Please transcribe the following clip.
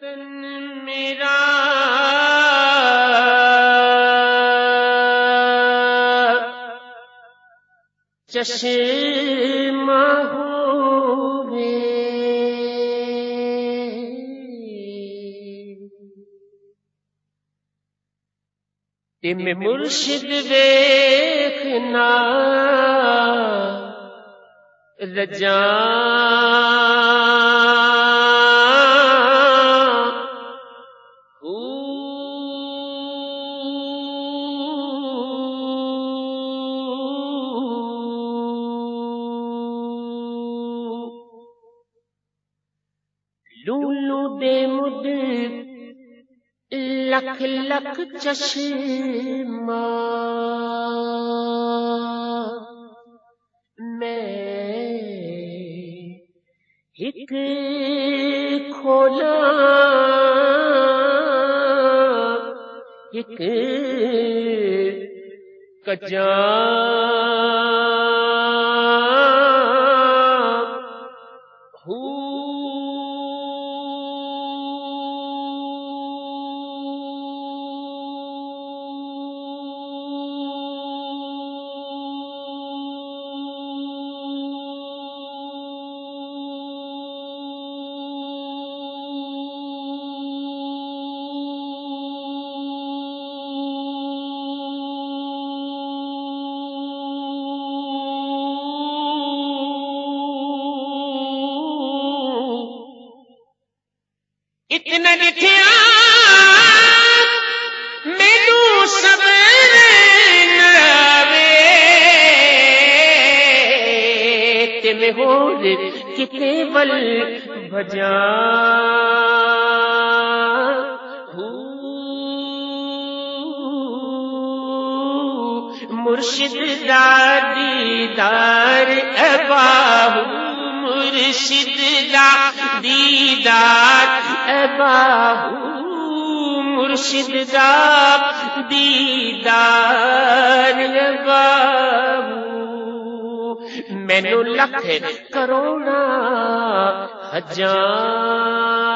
تن میرا۔ چشم تم مرشد دیکھنا رجا لولو دے مد لکھ لکھ چشم میں ایک کھولا ایک کچا۔ اتنا لکھیا مینو سب تم ہو کتنے بل بجا مرشد دادی۔ بابو مرشد دا دیدار بابو۔ مینو لکھ کروڑا ہزار